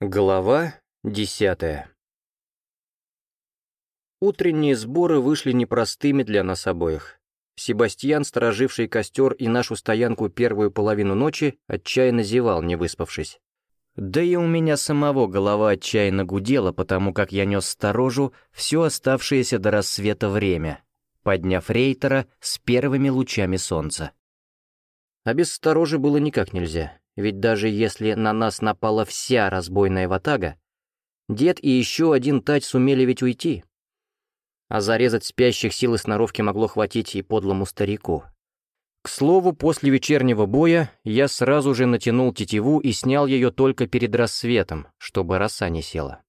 Глава десятая Утренние сборы вышли непростыми для нас обоих. Себастьян, стороживший костер и нашу стоянку первую половину ночи, отчаянно зевал, не выспавшись. Да и у меня самого голова отчаянно гудела, потому как я нес сторожу все оставшееся до рассвета время, подняв рейтера с первыми лучами солнца. А без сторожи было никак нельзя, ведь даже если на нас напала вся разбойная ватага, дед и еще один тать сумели ведь уйти. А зарезать спящих сил и сноровки могло хватить и подлому старику, к слову, после вечернего боя я сразу же натянул тетиву и снял ее только перед рассветом, чтобы роса не села.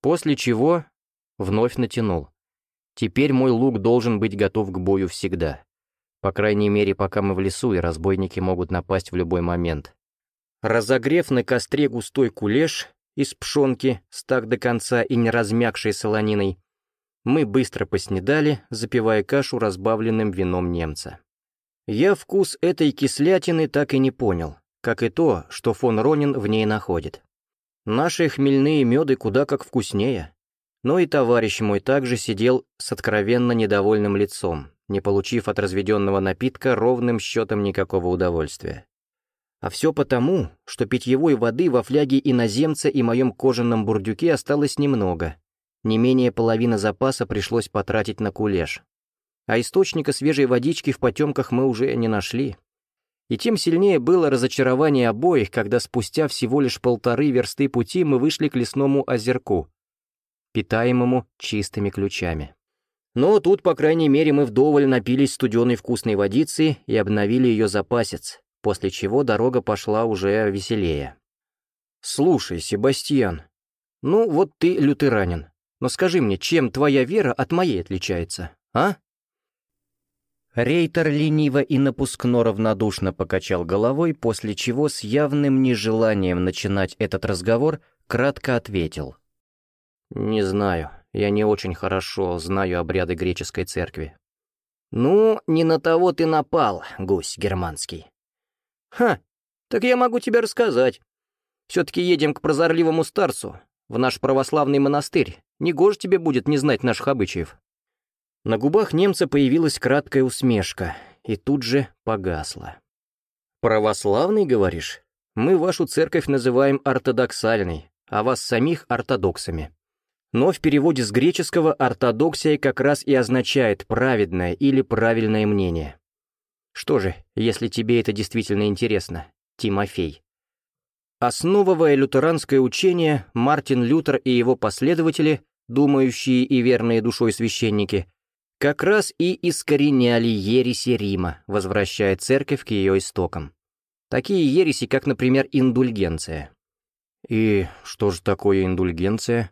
После чего вновь натянул. Теперь мой лук должен быть готов к бою всегда. По крайней мере, пока мы в лесу, и разбойники могут напасть в любой момент. Разогрев на костре густой кулеш из пшонки, стак до конца и не размягшей солониной, мы быстро поснедали, запивая кашу разбавленным вином немца. Я вкус этой кислятины так и не понял, как и то, что фон Ронин в ней находит. Наши хмельные меды куда как вкуснее. Но и товарищ мой также сидел с откровенно недовольным лицом, не получив от разведенного напитка ровным счетом никакого удовольствия. А все потому, что питьевой воды во фляге иноземца и моем кожаном бурдюке осталось немного. Не менее половины запаса пришлось потратить на кулеш а источника свежей водички в потемках мы уже не нашли. И тем сильнее было разочарование обоих, когда спустя всего лишь полторы версты пути мы вышли к лесному озерку, питаемому чистыми ключами. Но тут, по крайней мере, мы вдоволь напились студеной вкусной водицы и обновили ее запасец, после чего дорога пошла уже веселее. «Слушай, Себастьян, ну вот ты лютеранин, но скажи мне, чем твоя вера от моей отличается, а?» Рейтер лениво и напускно равнодушно покачал головой, после чего с явным нежеланием начинать этот разговор кратко ответил. «Не знаю, я не очень хорошо знаю обряды греческой церкви». «Ну, не на того ты напал, гусь германский». «Ха, так я могу тебе рассказать. Все-таки едем к прозорливому старцу, в наш православный монастырь. Негоже тебе будет не знать наших обычаев». На губах немца появилась краткая усмешка и тут же погасла. «Православный, говоришь? Мы вашу церковь называем ортодоксальной, а вас самих ортодоксами. Но в переводе с греческого ортодоксия как раз и означает праведное или правильное мнение. Что же, если тебе это действительно интересно, Тимофей? Основывая лютеранское учение, Мартин Лютер и его последователи, думающие и верные душой священники, как раз и искореняли ереси Рима, возвращая церковь к ее истокам. Такие ереси, как, например, индульгенция. И что же такое индульгенция?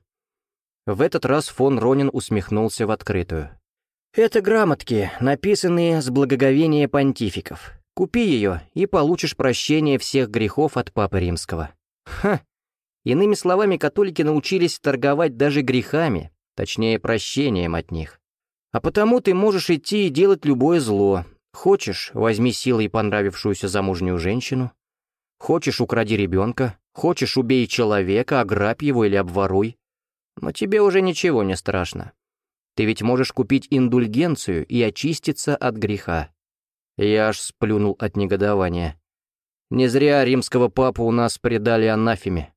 В этот раз фон Ронин усмехнулся в открытую. «Это грамотки, написанные с благоговения понтификов. Купи ее, и получишь прощение всех грехов от Папы Римского». Ха! Иными словами, католики научились торговать даже грехами, точнее, прощением от них. А потому ты можешь идти и делать любое зло. Хочешь, возьми силой понравившуюся замужнюю женщину. Хочешь, укради ребенка. Хочешь, убей человека, ограбь его или обворуй. Но тебе уже ничего не страшно. Ты ведь можешь купить индульгенцию и очиститься от греха. Я аж сплюнул от негодования. Не зря римского папу у нас предали анафеме.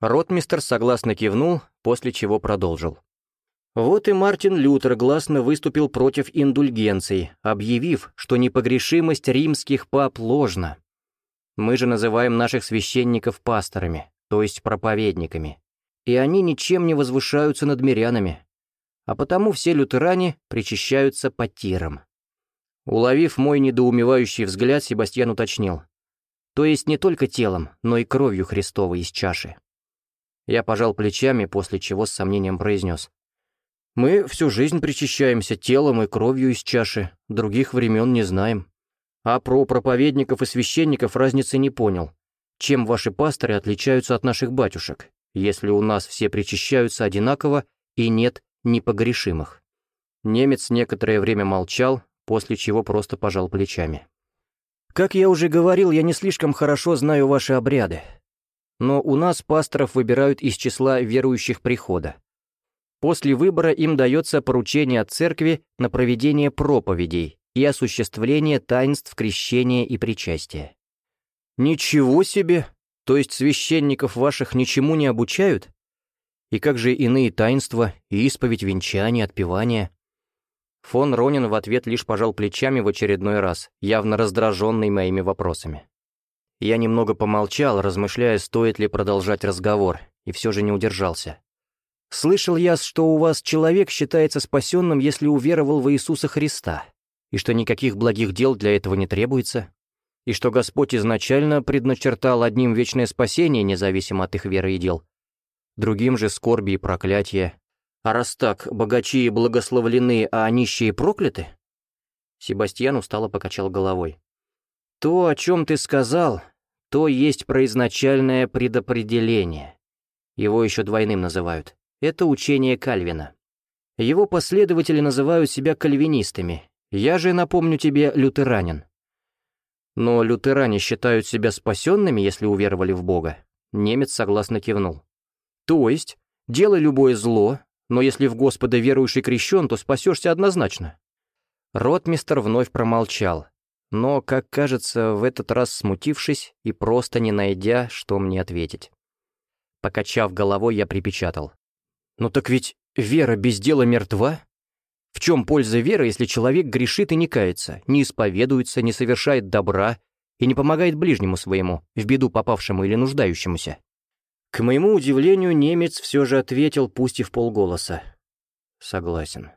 Ротмистер согласно кивнул, после чего продолжил. Вот и Мартин Лютер гласно выступил против индульгенций, объявив, что непогрешимость римских пап ложна. Мы же называем наших священников пасторами, то есть проповедниками. И они ничем не возвышаются над мирянами. А потому все лютеране причащаются по тирам. Уловив мой недоумевающий взгляд, Себастьян уточнил. То есть не только телом, но и кровью Христовой из чаши. Я пожал плечами, после чего с сомнением произнес. Мы всю жизнь причащаемся телом и кровью из чаши, других времен не знаем. А про проповедников и священников разницы не понял. Чем ваши пасторы отличаются от наших батюшек, если у нас все причащаются одинаково и нет непогрешимых?» Немец некоторое время молчал, после чего просто пожал плечами. «Как я уже говорил, я не слишком хорошо знаю ваши обряды. но у нас пасторов выбирают из числа верующих прихода. После выбора им дается поручение от церкви на проведение проповедей и осуществление таинств крещения и причастия. Ничего себе! То есть священников ваших ничему не обучают? И как же иные таинства, исповедь, венчание, отпевание? Фон Ронин в ответ лишь пожал плечами в очередной раз, явно раздраженный моими вопросами. Я немного помолчал, размышляя, стоит ли продолжать разговор, и все же не удержался. «Слышал я, что у вас человек считается спасенным, если уверовал в Иисуса Христа, и что никаких благих дел для этого не требуется, и что Господь изначально предначертал одним вечное спасение, независимо от их веры и дел, другим же скорби и проклятия. А раз так, богачи благословлены, а нищие прокляты?» Себастьян устало покачал головой. «То, о чем ты сказал, то есть произначальное предопределение. Его еще двойным называют. Это учение Кальвина. Его последователи называют себя кальвинистами. Я же, напомню тебе, лютеранин. Но лютеране считают себя спасенными, если уверовали в Бога. Немец согласно кивнул. То есть, делай любое зло, но если в Господа верующий крещен, то спасешься однозначно. Ротмистер вновь промолчал, но, как кажется, в этот раз смутившись и просто не найдя, что мне ответить. Покачав головой, я припечатал. «Ну так ведь вера без дела мертва? В чем польза веры, если человек грешит и не кается, не исповедуется, не совершает добра и не помогает ближнему своему, в беду попавшему или нуждающемуся?» К моему удивлению, немец все же ответил, пусть и в полголоса. «Согласен».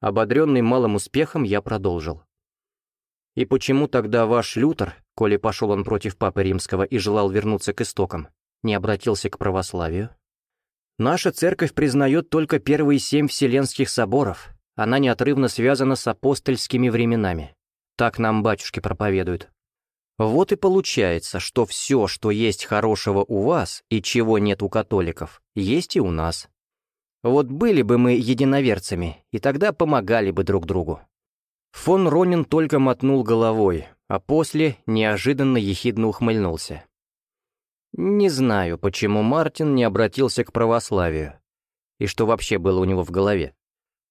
Ободренный малым успехом, я продолжил. «И почему тогда ваш Лютер, коли пошел он против Папы Римского и желал вернуться к истокам, не обратился к православию?» «Наша церковь признает только первые семь вселенских соборов. Она неотрывно связана с апостольскими временами. Так нам батюшки проповедуют. Вот и получается, что все, что есть хорошего у вас и чего нет у католиков, есть и у нас. Вот были бы мы единоверцами, и тогда помогали бы друг другу. Фон Ронин только мотнул головой, а после неожиданно ехидно ухмыльнулся. Не знаю, почему Мартин не обратился к православию, и что вообще было у него в голове.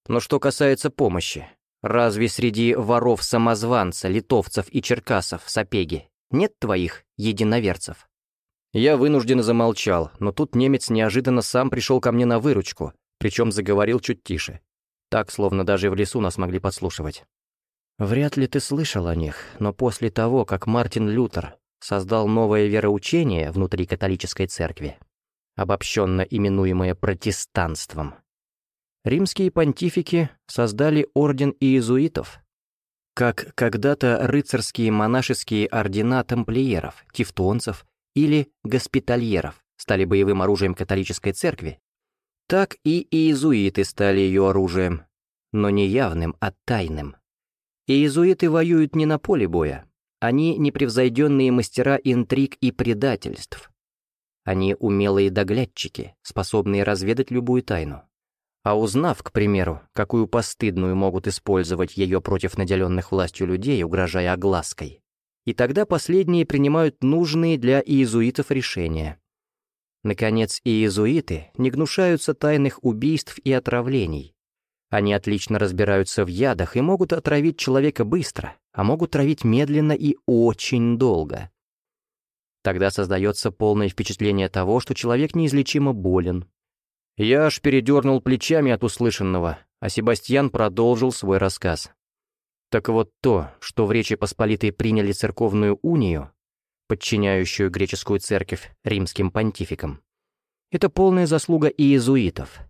Но что касается помощи, Разве среди воров-самозванца, литовцев и черкасов, сапеги, нет твоих единоверцев?» Я вынужденно замолчал, но тут немец неожиданно сам пришел ко мне на выручку, причем заговорил чуть тише. Так, словно даже в лесу нас могли подслушивать. «Вряд ли ты слышал о них, но после того, как Мартин Лютер создал новое вероучение внутри католической церкви, обобщенно именуемое протестанством, римские понтифики создали орден иезуитов, как когда-то рыцарские монашеские ордена тамплиеров, тевтонцев или госпитальеров стали боевым оружием католической церкви, так и иезуиты стали ее оружием, но не явным, а тайным. Иезуиты воюют не на поле боя, они непревзойденные мастера интриг и предательств. Они умелые доглядчики, способные разведать любую тайну. А узнав, к примеру, какую постыдную могут использовать ее против наделенных властью людей, угрожая оглаской, и тогда последние принимают нужные для иезуитов решения. Наконец, иезуиты не гнушаются тайных убийств и отравлений. Они отлично разбираются в ядах и могут отравить человека быстро, а могут травить медленно и очень долго. Тогда создается полное впечатление того, что человек неизлечимо болен, я аж передернул плечами от услышанного, а Себастьян продолжил свой рассказ. Так вот то, что в Речи Посполитой приняли церковную унию, подчиняющую греческую церковь римским понтификам, это полная заслуга иезуитов.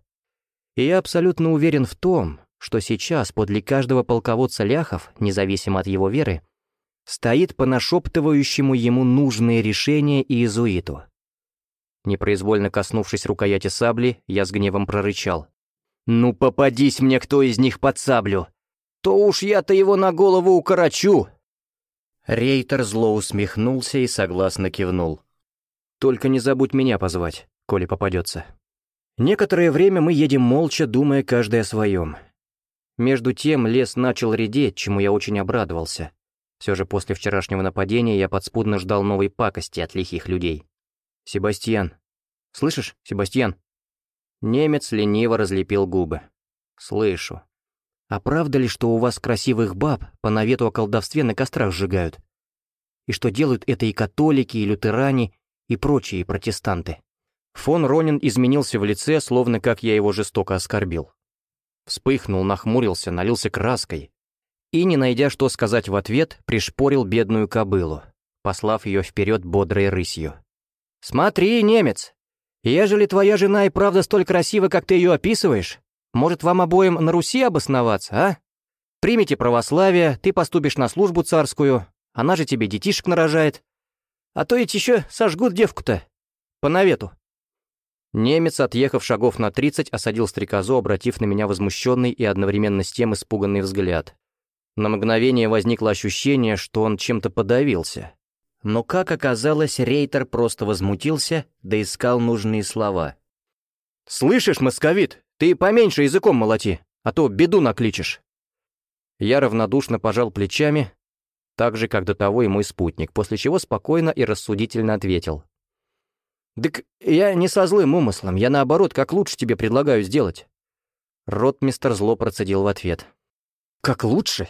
И я абсолютно уверен в том, что сейчас подле каждого полководца ляхов, независимо от его веры, стоит по нашептывающему ему нужные решения иезуиту. Непроизвольно коснувшись рукояти сабли, я с гневом прорычал. «Ну попадись мне кто из них под саблю! То уж я-то его на голову укорочу!» Рейтер зло усмехнулся и согласно кивнул. «Только не забудь меня позвать, коли попадется». Некоторое время мы едем молча, думая каждый о своем. Между тем лес начал редеть, чему я очень обрадовался. Все же после вчерашнего нападения я подспудно ждал новой пакости от лихих людей. «Себастьян. Слышишь, Себастьян?» Немец лениво разлепил губы. «Слышу. А правда ли, что у вас красивых баб по навету о колдовстве на кострах сжигают? И что делают это и католики, и лютеране, и прочие протестанты?» Фон Ронин изменился в лице, словно как я его жестоко оскорбил. Вспыхнул, нахмурился, налился краской. И, не найдя что сказать в ответ, пришпорил бедную кобылу, послав ее вперед бодрой рысью. «Смотри, немец! Ежели твоя жена и правда столь красива, как ты ее описываешь, может, вам обоим на Руси обосноваться, а? Примите православие, ты поступишь на службу царскую, она же тебе детишек нарожает. А то ведь еще сожгут девку-то. По навету». Немец, отъехав шагов на тридцать, осадил стрекозу, обратив на меня возмущенный и одновременно с тем испуганный взгляд. На мгновение возникло ощущение, что он чем-то подавился. Но, как оказалось, Рейтер просто возмутился, да искал нужные слова. «Слышишь, московит, ты поменьше языком молоти, а то беду накличешь». Я равнодушно пожал плечами, так же, как до того и мой спутник, после чего спокойно и рассудительно ответил. «Так я не со злым умыслом, я наоборот, как лучше тебе предлагаю сделать». Ротмистер зло процедил в ответ. «Как лучше?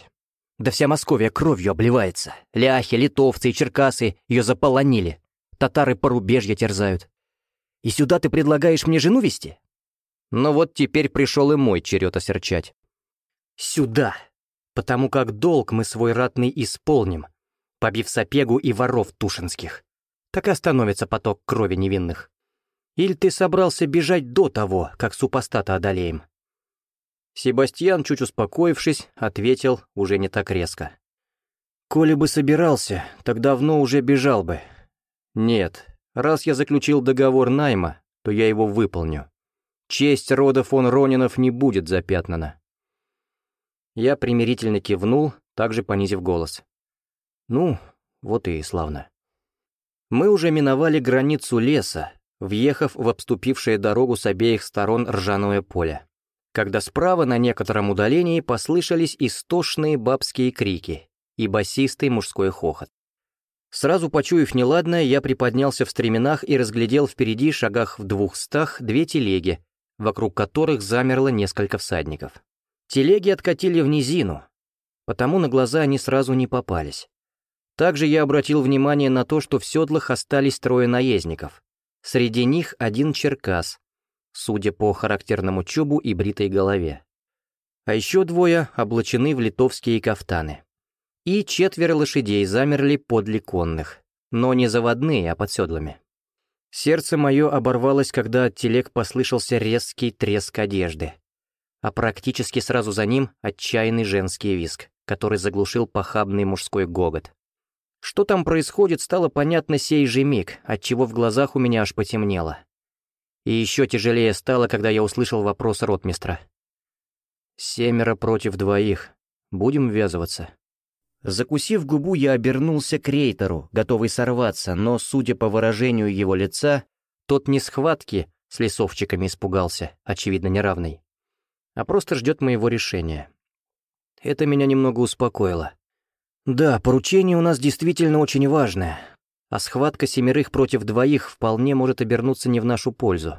Да вся Московия кровью обливается. Ляхи, литовцы и черкасы ее заполонили. Татары порубежья терзают. И сюда ты предлагаешь мне жену вести? Но вот теперь пришел и мой черед осерчать. Сюда, потому как долг мы свой ратный исполним, побив сапегу и воров тушинских так и остановится поток крови невинных. Или ты собрался бежать до того, как супостата одолеем?» Себастьян, чуть успокоившись, ответил уже не так резко. «Коли бы собирался, так давно уже бежал бы. Нет, раз я заключил договор найма, то я его выполню. Честь рода фон Ронинов не будет запятнана». Я примирительно кивнул, также понизив голос. «Ну, вот и славно». Мы уже миновали границу леса, въехав в обступившее дорогу с обеих сторон ржаное поле, когда справа на некотором удалении послышались истошные бабские крики и басистый мужской хохот. Сразу почуяв неладное, я приподнялся в стременах и разглядел впереди, шагах в двухстах, две телеги, вокруг которых замерло несколько всадников. Телеги откатили в низину, потому на глаза они сразу не попались. Также я обратил внимание на то, что в седлах остались трое наездников. Среди них один черкас, судя по характерному чубу и бритой голове. А еще двое облачены в литовские кафтаны. И четверо лошадей замерли подле конных, но не заводные, а под седлами. Сердце мое оборвалось, когда от телег послышался резкий треск одежды, а практически сразу за ним отчаянный женский виск, который заглушил похабный мужской гогот. Что там происходит, стало понятно сей же миг, отчего в глазах у меня аж потемнело. И еще тяжелее стало, когда я услышал вопрос ротмистра. «Семеро против двоих. Будем ввязываться?» Закусив губу, я обернулся к рейтеру, готовый сорваться, но, судя по выражению его лица, тот не схватки с лесовчиками испугался, очевидно, неравный, а просто ждет моего решения. Это меня немного успокоило. Да, поручение у нас действительно очень важное, а схватка семерых против двоих вполне может обернуться не в нашу пользу.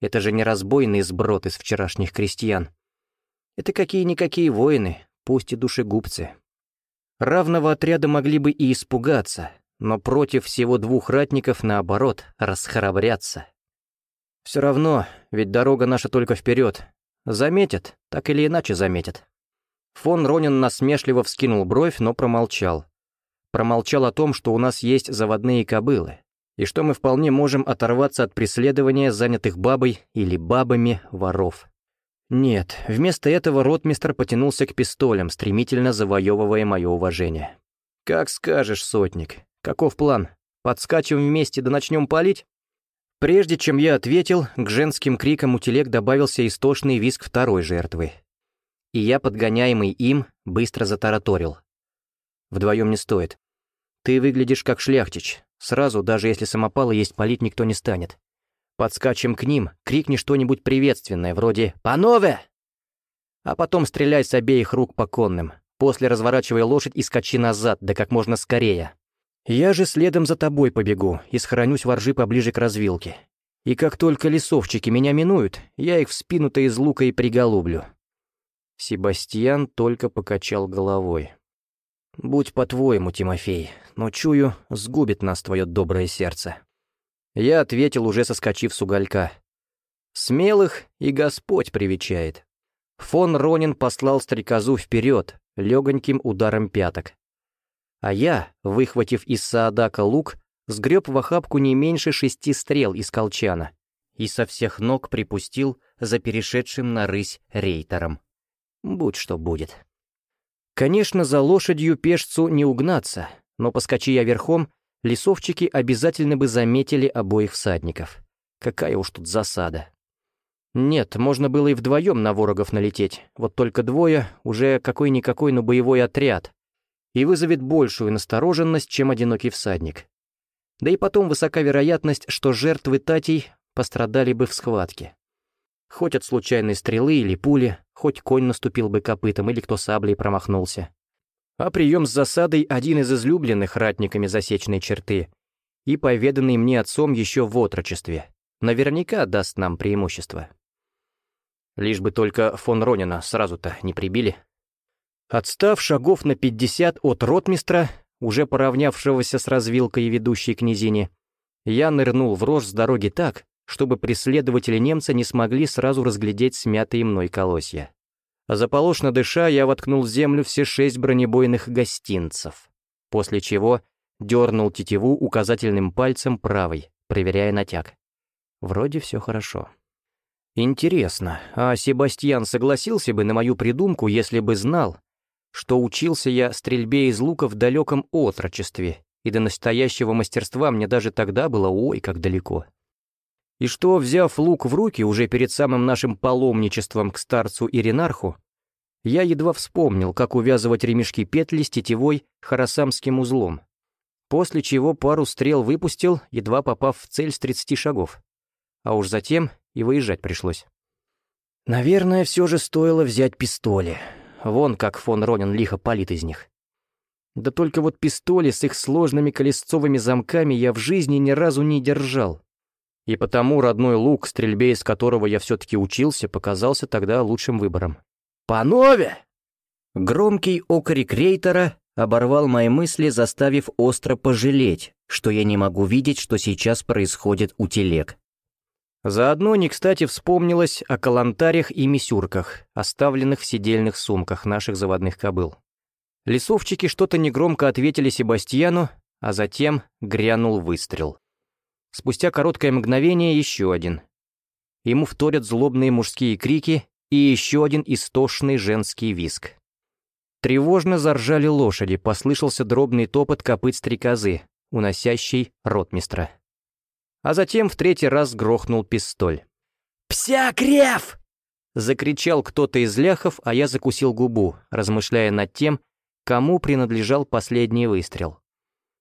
Это же не разбойный сброд из вчерашних крестьян. Это какие-никакие воины, пусть и душегубцы. Равного отряда могли бы и испугаться, но против всего двух ратников, наоборот, расхрабрятся. Все равно, ведь дорога наша только вперед. Заметят, так или иначе заметят. Фон Ронин насмешливо вскинул бровь, но промолчал. Промолчал о том, что у нас есть заводные кобылы, и что мы вполне можем оторваться от преследования занятых бабой или бабами воров. Нет, вместо этого ротмистр потянулся к пистолям, стремительно завоевывая мое уважение. «Как скажешь, сотник. Каков план? Подскачем вместе да начнем палить?» Прежде чем я ответил, к женским крикам у телег добавился истошный визг второй жертвы, и я, подгоняемый им, быстро затараторил. Вдвоем не стоит. Ты выглядишь как шляхтич. Сразу, даже если самопалы есть палить, никто не станет. Подскачем к ним, крикни что-нибудь приветственное, вроде «Панове!» А потом стреляй с обеих рук по конным. После разворачивай лошадь и скачи назад, да как можно скорее. Я же следом за тобой побегу и схоронюсь во ржи поближе к развилке. И как только лесовчики меня минуют, я их в спину-то из лука и приголублю». Себастьян только покачал головой. «Будь по-твоему, Тимофей, но чую, сгубит нас твое доброе сердце». Я ответил, уже соскочив с уголька. «Смелых и Господь привечает». Фон Ронин послал стрекозу вперед, легоньким ударом пяток. А я, выхватив из Саадака лук, сгреб в охапку не меньше шести стрел из колчана и со всех ног припустил за перешедшим на рысь рейтером. Будь что будет. Конечно, за лошадью пешцу не угнаться, но поскочи я верхом, лесовчики обязательно бы заметили обоих всадников. Какая уж тут засада. Нет, можно было и вдвоем на ворогов налететь, вот только двое — уже какой-никакой, но боевой отряд, и вызовет большую настороженность, чем одинокий всадник. Да и потом высока вероятность, что жертвы Татей пострадали бы в схватке. Хоть от случайной стрелы или пули, хоть конь наступил бы копытом или кто саблей промахнулся. А прием с засадой — один из излюбленных ратниками засечной черты и поведанный мне отцом еще в отрочестве. Наверняка даст нам преимущество. Лишь бы только фон Ронина сразу-то не прибили. Отстав шагов на пятьдесят от ротмистра, уже поравнявшегося с развилкой ведущей князини, я нырнул в рожь с дороги так, чтобы преследователи немца не смогли сразу разглядеть смятые мной колосья. Заполошно дыша, я воткнул в землю все шесть бронебойных гостинцев, после чего дернул тетиву указательным пальцем правой, проверяя натяг. Вроде все хорошо. Интересно, а Себастьян согласился бы на мою придумку, если бы знал, что учился я стрельбе из лука в далеком отрочестве, и до настоящего мастерства мне даже тогда было ой как далеко. И что, взяв лук в руки уже перед самым нашим паломничеством к старцу Иринарху, я едва вспомнил, как увязывать ремешки петли с тетивой харасамским узлом, после чего пару стрел выпустил, едва попав в цель с 30 шагов. А уж затем и выезжать пришлось. Наверное, все же стоило взять пистоли. Вон как фон Ронин лихо палит из них. Да только вот пистоли с их сложными колесцовыми замками я в жизни ни разу не держал. И потому родной лук, стрельбе из которого я все-таки учился, показался тогда лучшим выбором. «Панове!» Громкий окрик рейтера оборвал мои мысли, заставив остро пожалеть, что я не могу видеть, что сейчас происходит у телег. Заодно не кстати вспомнилось о калантарях и мисюрках, оставленных в сидельных сумках наших заводных кобыл. Лесовчики что-то негромко ответили Себастьяну, а затем грянул выстрел. Спустя короткое мгновение еще один. Ему вторят злобные мужские крики и еще один истошный женский виск. Тревожно заржали лошади, послышался дробный топот копыт стрекозы, уносящий ротмистра а затем в третий раз грохнул пистоль. «Псякрев!» Закричал кто-то из ляхов, а я закусил губу, размышляя над тем, кому принадлежал последний выстрел.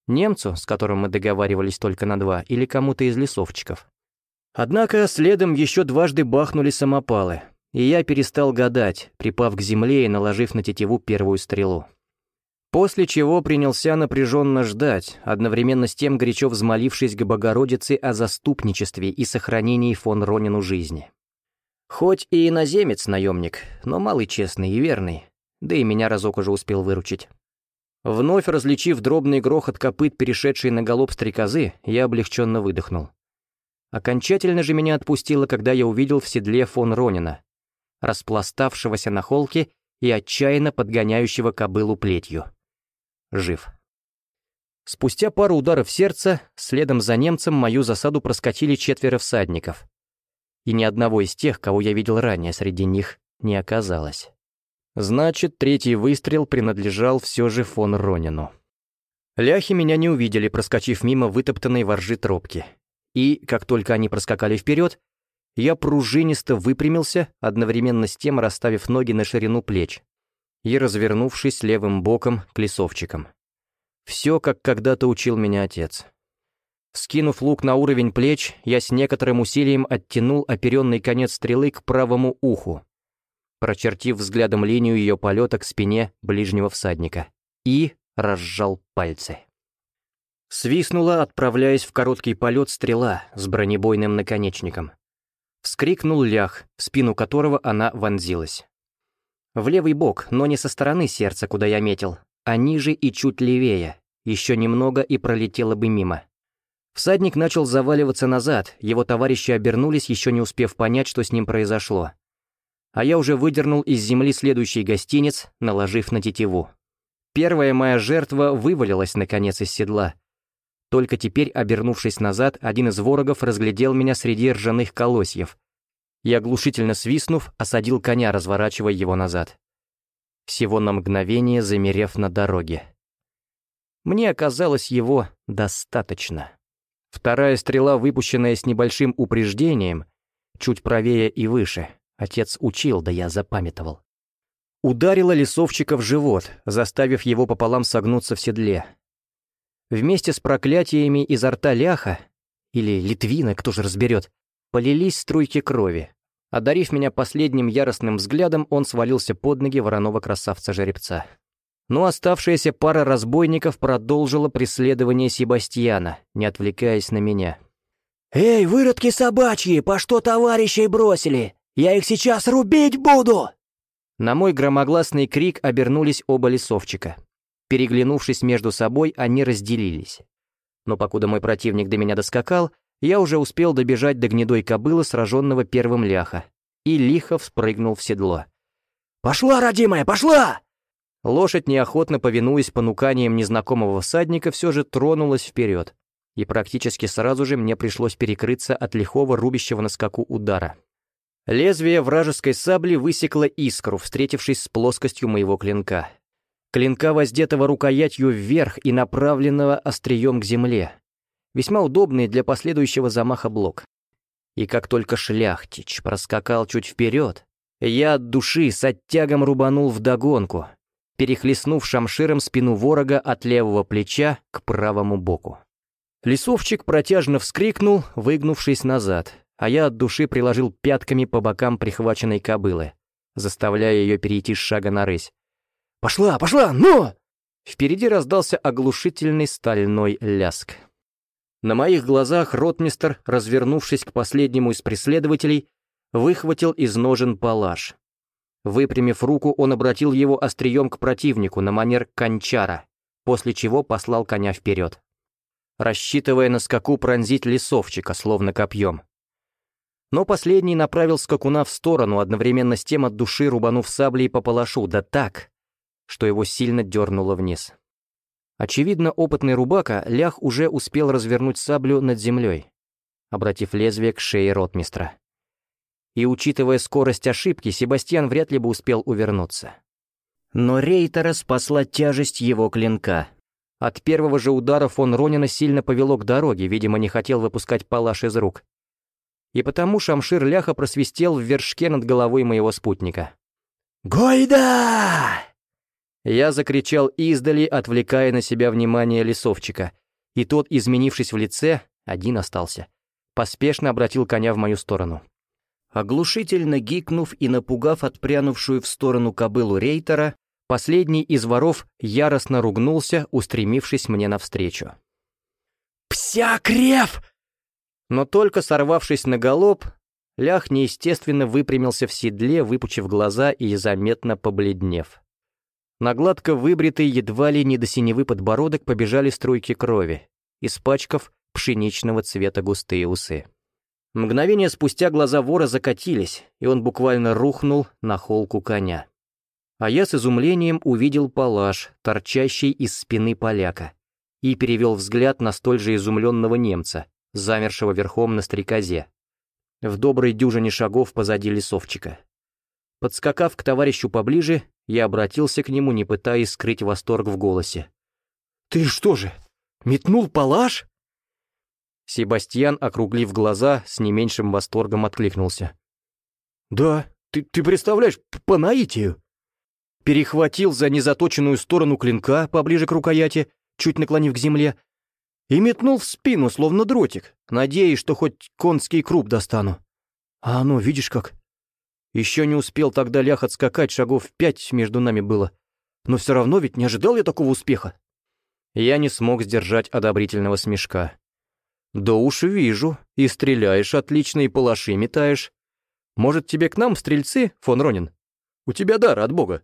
Немцу, с которым мы договаривались только на два, или кому-то из лесовчиков. Однако следом еще дважды бахнули самопалы, и я перестал гадать, припав к земле и наложив на тетиву первую стрелу. После чего принялся напряженно ждать, одновременно с тем горячо взмолившись к Богородице о заступничестве и сохранении фон Ронину жизни. Хоть и иноземец-наемник, но малый честный и верный, да и меня разок уже успел выручить. Вновь различив дробный грохот копыт, перешедший на голоб стрекозы, я облегченно выдохнул. Окончательно же меня отпустило, когда я увидел в седле фон Ронина, распластавшегося на холке и отчаянно подгоняющего кобылу плетью жив. Спустя пару ударов сердца, следом за немцем мою засаду проскочили четверо всадников. И ни одного из тех, кого я видел ранее, среди них не оказалось. Значит, третий выстрел принадлежал все же фон Ронину. Ляхи меня не увидели, проскочив мимо вытоптанной воржи тропки. И, как только они проскакали вперед, я пружинисто выпрямился, одновременно с тем расставив ноги на ширину плеч, и развернувшись левым боком к лесовчикам. Все, как когда-то учил меня отец. Скинув лук на уровень плеч, я с некоторым усилием оттянул оперенный конец стрелы к правому уху, прочертив взглядом линию ее полета к спине ближнего всадника, и разжал пальцы. Свистнула, отправляясь в короткий полет стрела с бронебойным наконечником. Вскрикнул лях, в спину которого она вонзилась. В левый бок, но не со стороны сердца, куда я метил, а ниже и чуть левее. Еще немного и пролетело бы мимо. Всадник начал заваливаться назад, его товарищи обернулись, еще не успев понять, что с ним произошло. А я уже выдернул из земли следующий гостиниц, наложив на тетиву. Первая моя жертва вывалилась, наконец, из седла. Только теперь, обернувшись назад, один из ворогов разглядел меня среди ржаных колосьев и, оглушительно свистнув, осадил коня, разворачивая его назад. Всего на мгновение замерев на дороге. Мне оказалось его достаточно. Вторая стрела, выпущенная с небольшим упреждением, чуть правее и выше. Отец учил, да я запамятовал. Ударила лесовчика в живот, заставив его пополам согнуться в седле. Вместе с проклятиями изо рта ляха, или литвина, кто же разберет, полились струйки крови. Одарив меня последним яростным взглядом, он свалился под ноги вороного красавца-жеребца но оставшаяся пара разбойников продолжила преследование Себастьяна, не отвлекаясь на меня. «Эй, выродки собачьи, по что товарищей бросили? Я их сейчас рубить буду!» На мой громогласный крик обернулись оба лесовчика. Переглянувшись между собой, они разделились. Но покуда мой противник до меня доскакал, я уже успел добежать до гнедой кобылы, сраженного первым ляха, и лихо вспрыгнул в седло. «Пошла, родимая, пошла!» Лошадь, неохотно повинуясь понуканиям незнакомого всадника, все же тронулась вперед, и практически сразу же мне пришлось перекрыться от лихого рубящего на скаку удара. Лезвие вражеской сабли высекло искру, встретившись с плоскостью моего клинка. Клинка, воздетого рукоятью вверх и направленного острием к земле. Весьма удобный для последующего замаха блок. И как только шляхтич проскакал чуть вперед, я от души с оттягом рубанул вдогонку, перехлестнув шамширом спину ворога от левого плеча к правому боку. Лесовчик протяжно вскрикнул, выгнувшись назад, а я от души приложил пятками по бокам прихваченной кобылы, заставляя ее перейти с шага на рысь. «Пошла, пошла, ну!» Впереди раздался оглушительный стальной ляск. На моих глазах ротмистер, развернувшись к последнему из преследователей, выхватил из ножен палаш. Выпрямив руку, он обратил его острием к противнику на манер кончара, после чего послал коня вперед, рассчитывая на скаку пронзить лесовчика, словно копьем. Но последний направил скакуна в сторону, одновременно с тем от души рубанув саблей по палашу, да так, что его сильно дернуло вниз. Очевидно, опытный рубака лях уже успел развернуть саблю над землей, обратив лезвие к шее ротмистра и, учитывая скорость ошибки, Себастьян вряд ли бы успел увернуться. Но Рейтера спасла тяжесть его клинка. От первого же удара фон Ронина сильно повело к дороге, видимо, не хотел выпускать палаш из рук. И потому шамшир ляха просвистел в вершке над головой моего спутника. «Гойда!» Я закричал издали, отвлекая на себя внимание лесовчика, и тот, изменившись в лице, один остался, поспешно обратил коня в мою сторону. Оглушительно гикнув и напугав отпрянувшую в сторону кобылу Рейтера, последний из воров яростно ругнулся, устремившись мне навстречу. «Псякрев!» Но только сорвавшись на галоп, Лях неестественно выпрямился в седле, выпучив глаза и заметно побледнев. На гладко выбритый, едва ли не до синевы подбородок побежали струйки крови, испачкав пшеничного цвета густые усы. Мгновение спустя глаза вора закатились, и он буквально рухнул на холку коня. А я с изумлением увидел палаш, торчащий из спины поляка, и перевел взгляд на столь же изумленного немца, замершего верхом на стрекозе, в доброй дюжине шагов позади лесовчика. Подскакав к товарищу поближе, я обратился к нему, не пытаясь скрыть восторг в голосе. «Ты что же, метнул палаш?» Себастьян, округлив глаза, с не меньшим восторгом откликнулся. «Да, ты, ты представляешь, по наитию!» Перехватил за незаточенную сторону клинка поближе к рукояти, чуть наклонив к земле, и метнул в спину, словно дротик, надеясь, что хоть конский круп достану. А оно, видишь как? Еще не успел тогда лях отскакать, шагов пять между нами было. Но все равно ведь не ожидал я такого успеха. Я не смог сдержать одобрительного смешка. «Да уж вижу, и стреляешь отлично, и палаши метаешь. Может, тебе к нам, стрельцы, фон Ронин? У тебя дар от бога».